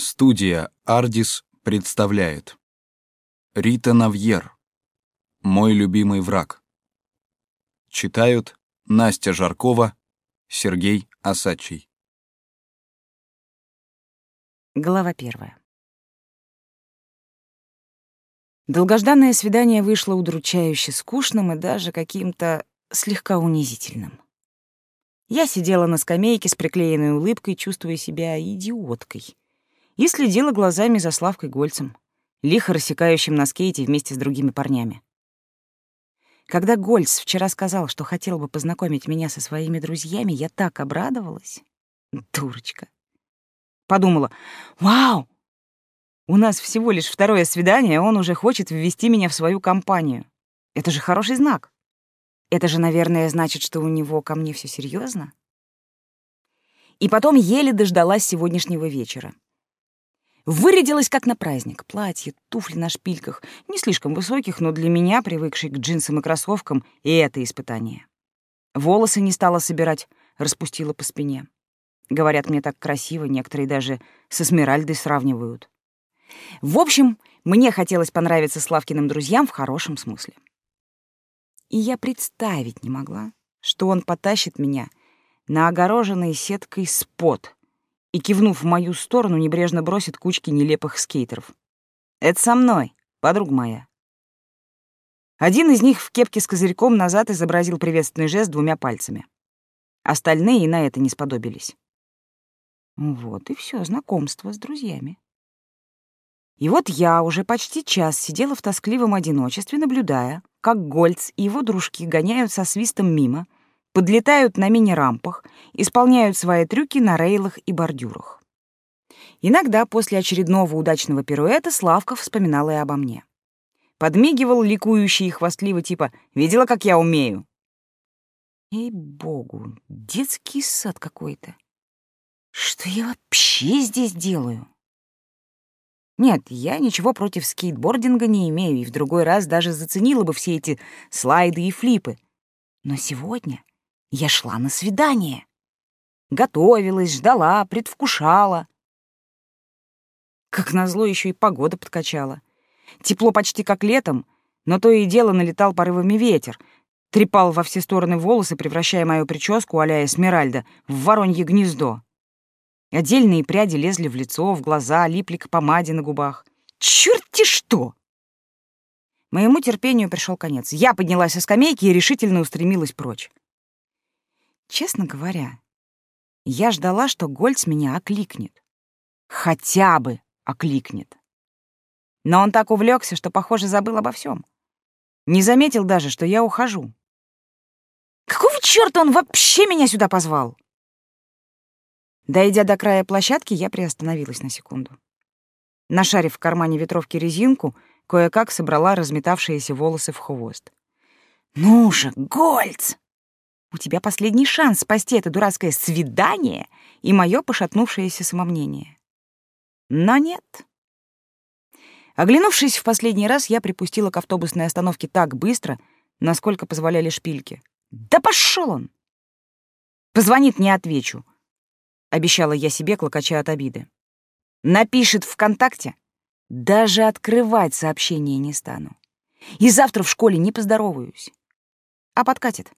Студия «Ардис» представляет Рита Навьер «Мой любимый враг» Читают Настя Жаркова, Сергей Осадчий Глава первая. Долгожданное свидание вышло удручающе скучным и даже каким-то слегка унизительным. Я сидела на скамейке с приклеенной улыбкой, чувствуя себя идиоткой, и следила глазами за Славкой Гольцем, лихо рассекающим на скейте вместе с другими парнями. Когда Гольц вчера сказал, что хотел бы познакомить меня со своими друзьями, я так обрадовалась. Дурочка. Подумала, вау, у нас всего лишь второе свидание, он уже хочет ввести меня в свою компанию. Это же хороший знак. Это же, наверное, значит, что у него ко мне все серьезно. И потом еле дождалась сегодняшнего вечера. Вырядилась как на праздник. Платье, туфли на шпильках, не слишком высоких, но для меня, привыкшей к джинсам и кроссовкам, и это испытание. Волосы не стала собирать, распустила по спине. Говорят, мне так красиво, некоторые даже с Эсмеральдой сравнивают. В общем, мне хотелось понравиться Славкиным друзьям в хорошем смысле. И я представить не могла, что он потащит меня на огороженный сеткой спот и, кивнув в мою сторону, небрежно бросит кучки нелепых скейтеров. «Это со мной, подруга моя». Один из них в кепке с козырьком назад изобразил приветственный жест двумя пальцами. Остальные и на это не сподобились. Вот и все знакомство с друзьями. И вот я уже почти час сидела в тоскливом одиночестве, наблюдая, как Гольц и его дружки гоняют со свистом мимо, подлетают на мини-рампах, исполняют свои трюки на рейлах и бордюрах. Иногда после очередного удачного пируэта Славка вспоминала и обо мне. Подмигивал ликующий и хвастливо типа «Видела, как я умею?» Ей-богу, детский сад какой-то. Что я вообще здесь делаю? Нет, я ничего против скейтбординга не имею и в другой раз даже заценила бы все эти слайды и флипы. Но сегодня я шла на свидание. Готовилась, ждала, предвкушала. Как назло, еще и погода подкачала. Тепло почти как летом, но то и дело налетал порывами ветер, трепал во все стороны волосы, превращая мою прическу а-ля Эсмеральда в воронье гнездо. Отдельные пряди лезли в лицо, в глаза, липли к помаде на губах. Чёрт-те что! Моему терпению пришел конец. Я поднялась со скамейки и решительно устремилась прочь. Честно говоря, я ждала, что Гольц меня окликнет. Хотя бы окликнет. Но он так увлекся, что, похоже, забыл обо всем. Не заметил даже, что я ухожу. Какого чёрта он вообще меня сюда позвал? Дойдя до края площадки, я приостановилась на секунду. Нашарив в кармане ветровки резинку, кое-как собрала разметавшиеся волосы в хвост. «Ну же, Гольц! У тебя последний шанс спасти это дурацкое свидание и мое пошатнувшееся самомнение». Но нет. Оглянувшись в последний раз, я припустила к автобусной остановке так быстро, насколько позволяли шпильки. «Да пошел он!» Позвонит, не отвечу. — обещала я себе, клокоча от обиды. «Напишет ВКонтакте? Даже открывать сообщение не стану. И завтра в школе не поздороваюсь. А подкатит.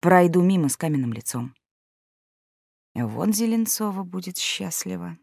Пройду мимо с каменным лицом. Вот Зеленцова будет счастлива.